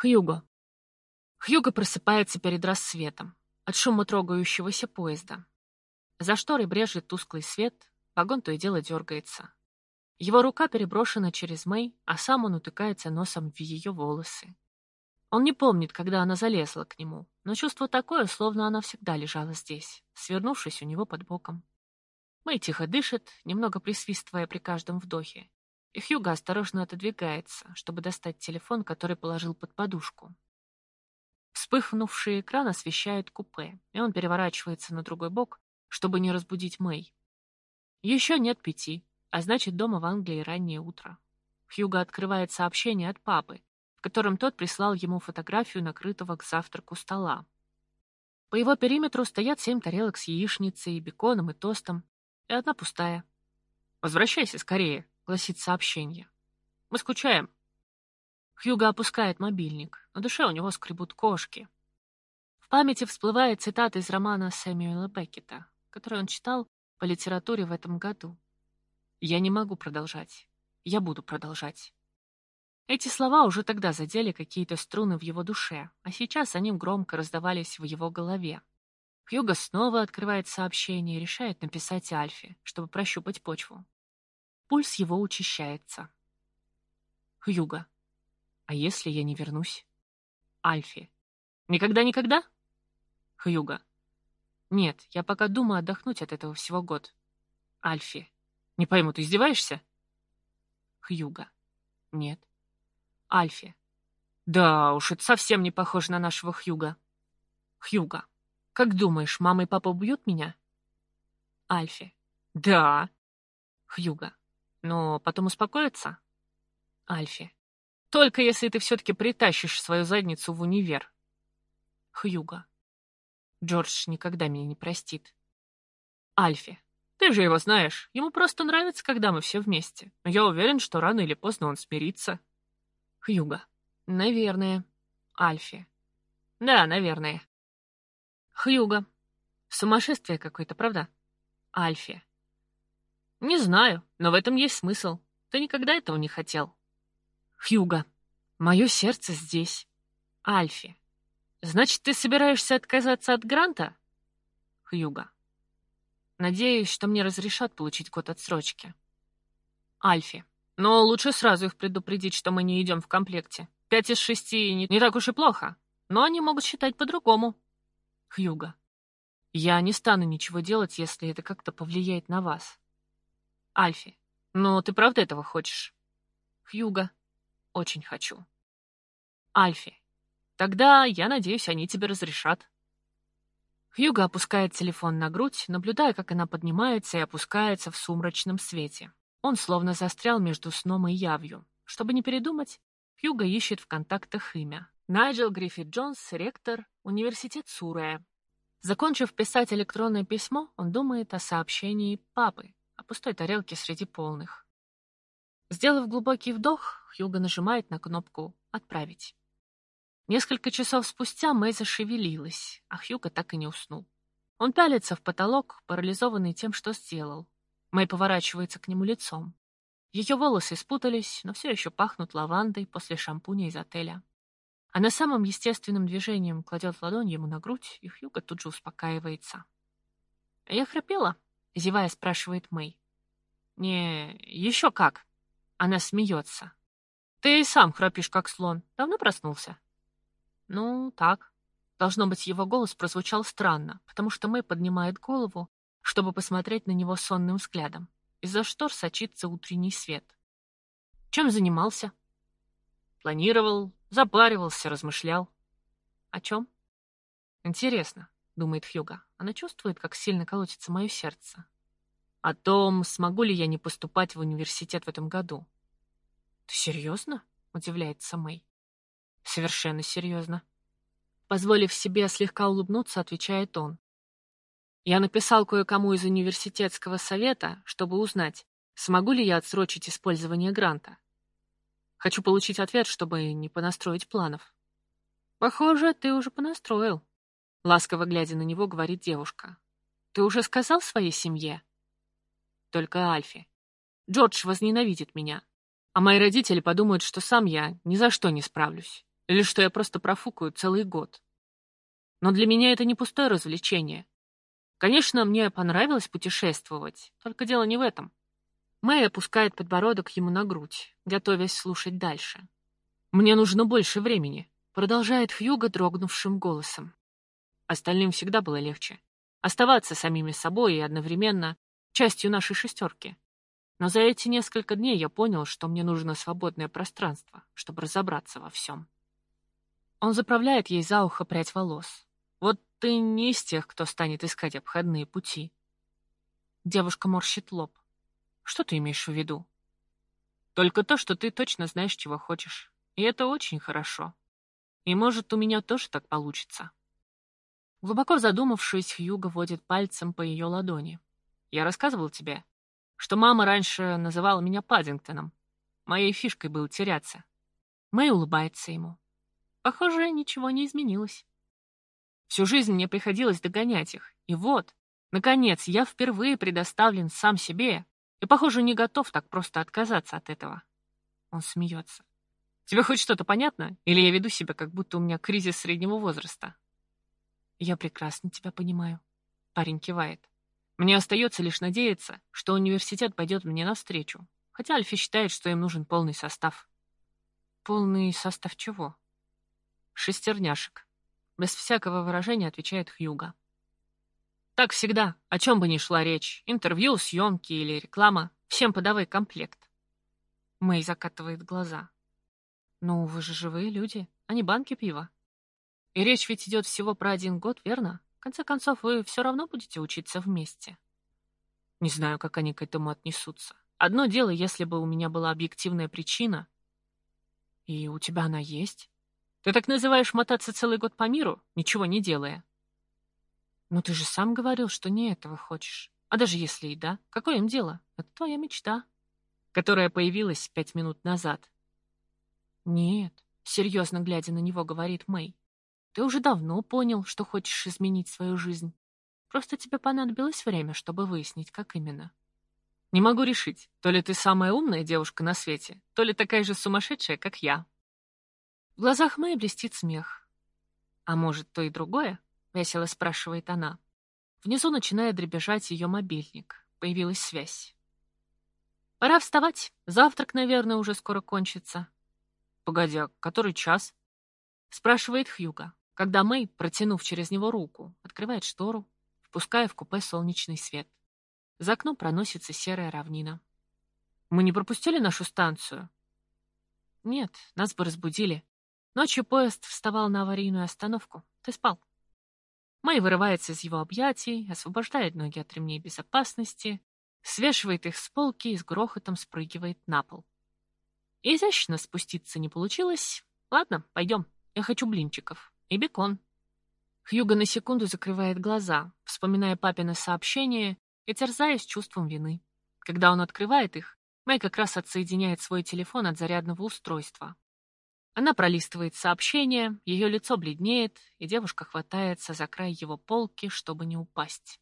Хьюго. Хьюго просыпается перед рассветом от шума трогающегося поезда. За шторой брежет тусклый свет, вагон то и дело дергается. Его рука переброшена через Мэй, а сам он утыкается носом в ее волосы. Он не помнит, когда она залезла к нему, но чувство такое, словно она всегда лежала здесь, свернувшись у него под боком. Мэй тихо дышит, немного присвистывая при каждом вдохе, и Хьюго осторожно отодвигается, чтобы достать телефон, который положил под подушку. Вспыхнувший экран освещает купе, и он переворачивается на другой бок, чтобы не разбудить Мэй. Еще нет пяти, а значит, дома в Англии раннее утро. Хьюго открывает сообщение от папы, в котором тот прислал ему фотографию накрытого к завтраку стола. По его периметру стоят семь тарелок с яичницей, беконом и тостом, и одна пустая. «Возвращайся скорее», гласит сообщение. «Мы скучаем». Хьюго опускает мобильник. На душе у него скребут кошки. В памяти всплывает цитата из романа Сэмюэла Беккета, который он читал по литературе в этом году. «Я не могу продолжать. Я буду продолжать». Эти слова уже тогда задели какие-то струны в его душе, а сейчас они громко раздавались в его голове. Хьюго снова открывает сообщение и решает написать Альфе, чтобы прощупать почву. Пульс его учащается. Хьюга. А если я не вернусь? Альфи. Никогда-никогда? Хьюга. Нет, я пока думаю отдохнуть от этого всего год. Альфи. Не пойму, ты издеваешься? Хьюга. Нет. Альфи. Да уж, это совсем не похоже на нашего Хьюга. Хьюга. Как думаешь, мама и папа убьют меня? Альфи. Да. Хьюга. Но потом успокоится? Альфи. Только если ты все-таки притащишь свою задницу в универ. Хьюга. Джордж никогда меня не простит. Альфи. Ты же его знаешь. Ему просто нравится, когда мы все вместе. Но я уверен, что рано или поздно он смирится. Хьюга. Наверное. Альфи. Да, наверное. Хьюга. Сумасшествие какое-то, правда? Альфи. Не знаю, но в этом есть смысл. Ты никогда этого не хотел. Хьюга, мое сердце здесь. Альфи. Значит, ты собираешься отказаться от гранта? Хьюга. Надеюсь, что мне разрешат получить год отсрочки. Альфи. Но лучше сразу их предупредить, что мы не идем в комплекте. Пять из шести не, не так уж и плохо, но они могут считать по-другому. Хьюга. Я не стану ничего делать, если это как-то повлияет на вас. Альфи, ну ты правда этого хочешь? Хьюга, очень хочу. Альфи, тогда, я надеюсь, они тебе разрешат. Хьюга опускает телефон на грудь, наблюдая, как она поднимается и опускается в сумрачном свете. Он словно застрял между сном и явью. Чтобы не передумать, Хьюга ищет в контактах имя. Найджел Гриффит Джонс, ректор, университет Сурая. Закончив писать электронное письмо, он думает о сообщении папы, о пустой тарелке среди полных. Сделав глубокий вдох, Хьюго нажимает на кнопку «Отправить». Несколько часов спустя Мэй зашевелилась, а Хьюго так и не уснул. Он пялится в потолок, парализованный тем, что сделал. Мэй поворачивается к нему лицом. Ее волосы спутались, но все еще пахнут лавандой после шампуня из отеля. Она самым естественным движением кладет ладонь ему на грудь, и Хьюго тут же успокаивается. «Я храпела?» — зевая спрашивает Мэй. «Не, еще как». Она смеется. «Ты и сам храпишь, как слон. Давно проснулся?» «Ну, так». Должно быть, его голос прозвучал странно, потому что Мэй поднимает голову, чтобы посмотреть на него сонным взглядом. Из-за штор сочится утренний свет. Чем занимался? Планировал, запаривался, размышлял. О чем? Интересно думает Хьюга. Она чувствует, как сильно колотится мое сердце. О том, смогу ли я не поступать в университет в этом году. Ты серьезно? Удивляется Мэй. Совершенно серьезно. Позволив себе слегка улыбнуться, отвечает он. Я написал кое-кому из университетского совета, чтобы узнать, смогу ли я отсрочить использование гранта. Хочу получить ответ, чтобы не понастроить планов. Похоже, ты уже понастроил, Ласково глядя на него, говорит девушка. «Ты уже сказал своей семье?» «Только Альфи. Джордж возненавидит меня. А мои родители подумают, что сам я ни за что не справлюсь. Или что я просто профукаю целый год. Но для меня это не пустое развлечение. Конечно, мне понравилось путешествовать, только дело не в этом. Мэй опускает подбородок ему на грудь, готовясь слушать дальше. «Мне нужно больше времени», — продолжает Хьюго дрогнувшим голосом. Остальным всегда было легче. Оставаться самими собой и одновременно частью нашей шестерки. Но за эти несколько дней я понял, что мне нужно свободное пространство, чтобы разобраться во всем. Он заправляет ей за ухо прядь волос. Вот ты не из тех, кто станет искать обходные пути. Девушка морщит лоб. Что ты имеешь в виду? Только то, что ты точно знаешь, чего хочешь. И это очень хорошо. И может, у меня тоже так получится. Глубоко задумавшись, Хьюго водит пальцем по ее ладони. Я рассказывал тебе, что мама раньше называла меня Паддингтоном. Моей фишкой было теряться. Мэй улыбается ему. Похоже, ничего не изменилось. Всю жизнь мне приходилось догонять их. И вот, наконец, я впервые предоставлен сам себе и, похоже, не готов так просто отказаться от этого. Он смеется. Тебе хоть что-то понятно? Или я веду себя, как будто у меня кризис среднего возраста? Я прекрасно тебя понимаю. Парень кивает. Мне остается лишь надеяться, что университет пойдет мне навстречу, хотя Альфи считает, что им нужен полный состав. Полный состав чего? Шестерняшек. Без всякого выражения отвечает Хьюга. Так всегда, о чем бы ни шла речь, интервью, съемки или реклама, всем подавай комплект. Мэй закатывает глаза. Ну, вы же живые люди, а не банки пива. И речь ведь идет всего про один год, верно? В конце концов, вы все равно будете учиться вместе. Не знаю, как они к этому отнесутся. Одно дело, если бы у меня была объективная причина. И у тебя она есть? Ты так называешь мотаться целый год по миру, ничего не делая? Но ты же сам говорил, что не этого хочешь. А даже если и да, какое им дело? Это твоя мечта, которая появилась пять минут назад. Нет, серьезно глядя на него, говорит Мэй. Ты уже давно понял, что хочешь изменить свою жизнь. Просто тебе понадобилось время, чтобы выяснить, как именно. Не могу решить, то ли ты самая умная девушка на свете, то ли такая же сумасшедшая, как я. В глазах Мэй блестит смех. «А может, то и другое?» — весело спрашивает она. Внизу начинает дребезжать ее мобильник. Появилась связь. «Пора вставать. Завтрак, наверное, уже скоро кончится». «Погоди, а который час?» — спрашивает Хьюга, когда Мэй, протянув через него руку, открывает штору, впуская в купе солнечный свет. За окном проносится серая равнина. «Мы не пропустили нашу станцию?» «Нет, нас бы разбудили. Ночью поезд вставал на аварийную остановку. Ты спал. Мэй вырывается из его объятий, освобождает ноги от ремней безопасности, свешивает их с полки и с грохотом спрыгивает на пол. Изящно спуститься не получилось. Ладно, пойдем. Я хочу блинчиков. И бекон. Хьюго на секунду закрывает глаза, вспоминая папино сообщение и терзаясь чувством вины. Когда он открывает их, Мэй как раз отсоединяет свой телефон от зарядного устройства, она пролистывает сообщение, ее лицо бледнеет, и девушка хватается за край его полки, чтобы не упасть.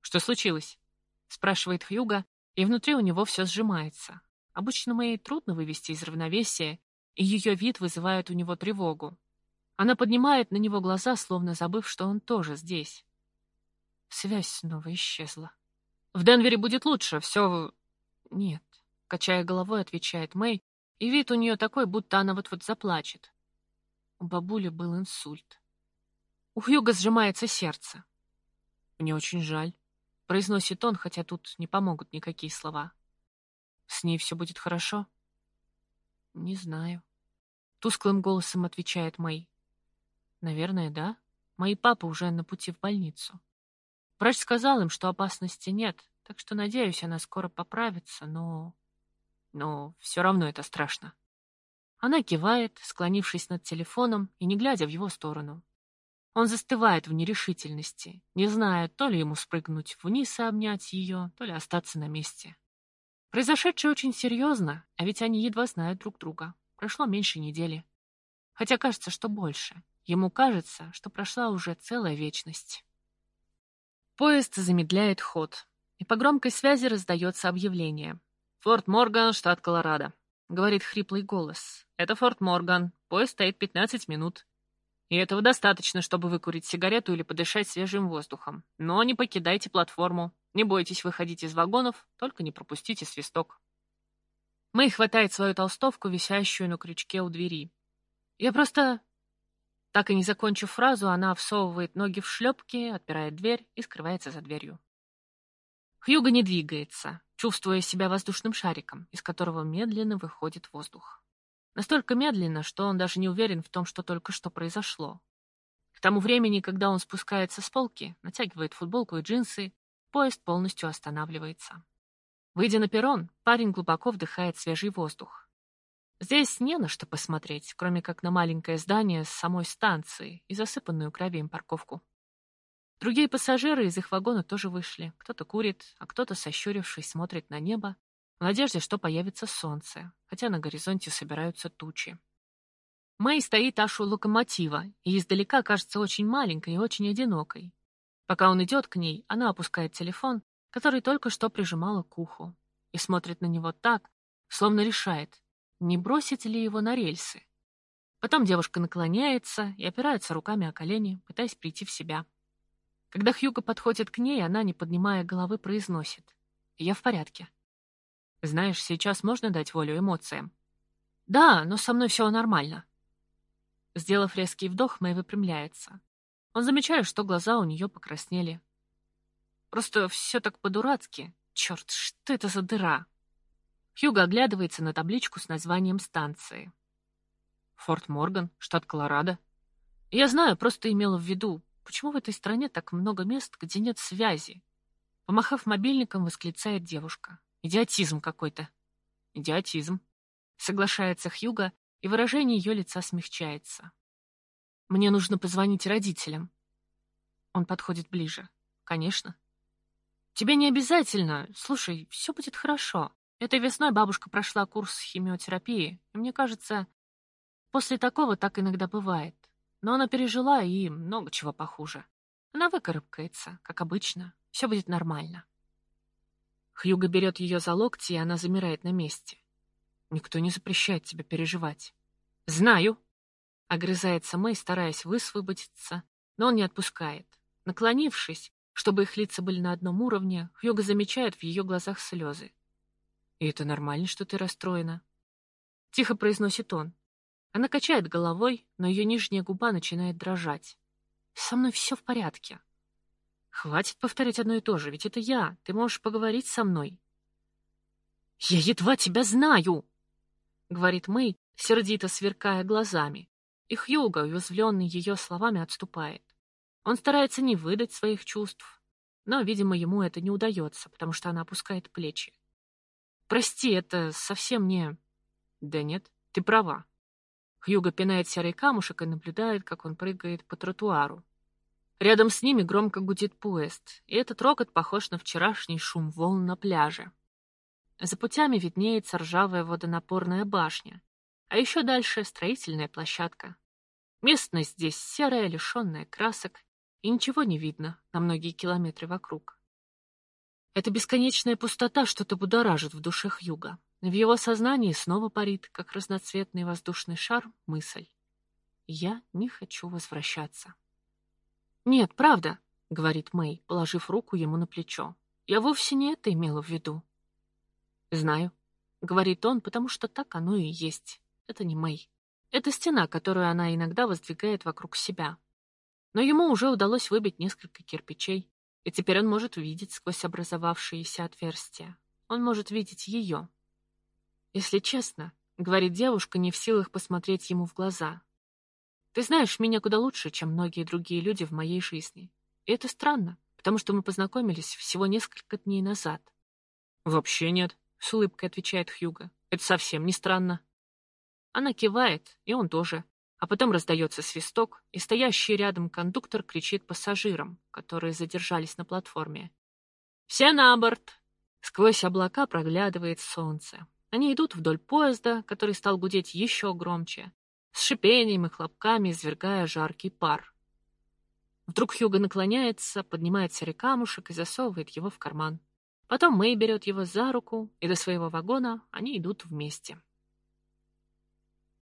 «Что случилось?» — спрашивает Хьюга, и внутри у него все сжимается. Обычно Мэй трудно вывести из равновесия, и ее вид вызывает у него тревогу. Она поднимает на него глаза, словно забыв, что он тоже здесь. Связь снова исчезла. «В Денвере будет лучше, все...» «Нет», — качая головой, отвечает Мэй, и вид у нее такой, будто она вот-вот заплачет. У бабули был инсульт. У Хьюга сжимается сердце. «Мне очень жаль», — произносит он, хотя тут не помогут никакие слова. «С ней все будет хорошо?» «Не знаю», — тусклым голосом отвечает Мэй. «Наверное, да. Мои папы уже на пути в больницу. Врач сказал им, что опасности нет, так что, надеюсь, она скоро поправится, но...» но все равно это страшно. Она кивает, склонившись над телефоном и не глядя в его сторону. Он застывает в нерешительности, не зная, то ли ему спрыгнуть вниз и обнять ее, то ли остаться на месте. Произошедшее очень серьезно, а ведь они едва знают друг друга. Прошло меньше недели. Хотя кажется, что больше. Ему кажется, что прошла уже целая вечность. Поезд замедляет ход, и по громкой связи раздается объявление. «Форт Морган, штат Колорадо», — говорит хриплый голос, это Форт Морган. Поезд стоит 15 минут. И этого достаточно, чтобы выкурить сигарету или подышать свежим воздухом. Но не покидайте платформу. Не бойтесь выходить из вагонов, только не пропустите свисток. Мэй хватает свою толстовку, висящую на крючке у двери. Я просто... Так и не закончив фразу, она всовывает ноги в шлепки, отпирает дверь и скрывается за дверью. Хьюго не двигается, чувствуя себя воздушным шариком, из которого медленно выходит воздух. Настолько медленно, что он даже не уверен в том, что только что произошло. К тому времени, когда он спускается с полки, натягивает футболку и джинсы, поезд полностью останавливается. Выйдя на перрон, парень глубоко вдыхает свежий воздух. Здесь не на что посмотреть, кроме как на маленькое здание с самой станции и засыпанную гравием парковку. Другие пассажиры из их вагона тоже вышли. Кто-то курит, а кто-то, сощурившись, смотрит на небо, в надежде, что появится солнце, хотя на горизонте собираются тучи. Мэй стоит аж у локомотива и издалека кажется очень маленькой и очень одинокой. Пока он идет к ней, она опускает телефон, который только что прижимала к уху, и смотрит на него так, словно решает, не бросить ли его на рельсы. Потом девушка наклоняется и опирается руками о колени, пытаясь прийти в себя. Когда Хьюго подходит к ней, она, не поднимая головы, произносит. «Я в порядке». «Знаешь, сейчас можно дать волю эмоциям?» «Да, но со мной все нормально». Сделав резкий вдох, Мэй выпрямляется. Он замечает, что глаза у нее покраснели. Просто все так по-дурацки. Черт, что это за дыра? Хьюго оглядывается на табличку с названием станции. Форт Морган, штат Колорадо. Я знаю, просто имела в виду, почему в этой стране так много мест, где нет связи? Помахав мобильником, восклицает девушка. Идиотизм какой-то. Идиотизм. Соглашается Хьюго, и выражение ее лица смягчается. Мне нужно позвонить родителям. Он подходит ближе. Конечно. Тебе не обязательно. Слушай, все будет хорошо. Этой весной бабушка прошла курс химиотерапии, и мне кажется, после такого так иногда бывает. Но она пережила и много чего похуже. Она выкарабкается, как обычно. Все будет нормально. Хьюго берет ее за локти, и она замирает на месте. Никто не запрещает тебе переживать. Знаю. Огрызается Мэй, стараясь высвободиться, но он не отпускает. Наклонившись, чтобы их лица были на одном уровне, Хьюго замечает в ее глазах слезы. «И это нормально, что ты расстроена?» Тихо произносит он, она качает головой, но ее нижняя губа начинает дрожать. «Со мной все в порядке». «Хватит повторять одно и то же, ведь это я. Ты можешь поговорить со мной». «Я едва тебя знаю!» — говорит Мэй, сердито сверкая глазами. И Хьюго, уязвленный ее словами, отступает. Он старается не выдать своих чувств, но, видимо, ему это не удается, потому что она опускает плечи. «Прости, это совсем не...» «Да нет, ты права. Хьюго пинает серый камушек и наблюдает, как он прыгает по тротуару. Рядом с ними громко гудит поезд, и этот рокот похож на вчерашний шум волн на пляже. За путями виднеется ржавая водонапорная башня, а еще дальше строительная площадка. Местность здесь серая, лишенная красок, и ничего не видно на многие километры вокруг. Эта бесконечная пустота что-то будоражит в душе Хьюга. В его сознании снова парит, как разноцветный воздушный шар, мысль. «Я не хочу возвращаться». «Нет, правда», — говорит Мэй, положив руку ему на плечо. «Я вовсе не это имела в виду». «Знаю», — говорит он, потому что так оно и есть. Это не Мэй. Это стена, которую она иногда воздвигает вокруг себя. Но ему уже удалось выбить несколько кирпичей, и теперь он может видеть сквозь образовавшиеся отверстия. Он может видеть ее. «Если честно», — говорит девушка, не в силах посмотреть ему в глаза. «Ты знаешь меня куда лучше, чем многие другие люди в моей жизни. И это странно, потому что мы познакомились всего несколько дней назад». «Вообще нет», — с улыбкой отвечает Хьюго. «Это совсем не странно». Она кивает, и он тоже. А потом раздается свисток, и стоящий рядом кондуктор кричит пассажирам, которые задержались на платформе. «Все на борт!» Сквозь облака проглядывает солнце. Они идут вдоль поезда, который стал гудеть еще громче, с шипением и хлопками извергая жаркий пар. Вдруг Хьюго наклоняется, поднимает серый камушек и засовывает его в карман. Потом Мэй берет его за руку, и до своего вагона они идут вместе.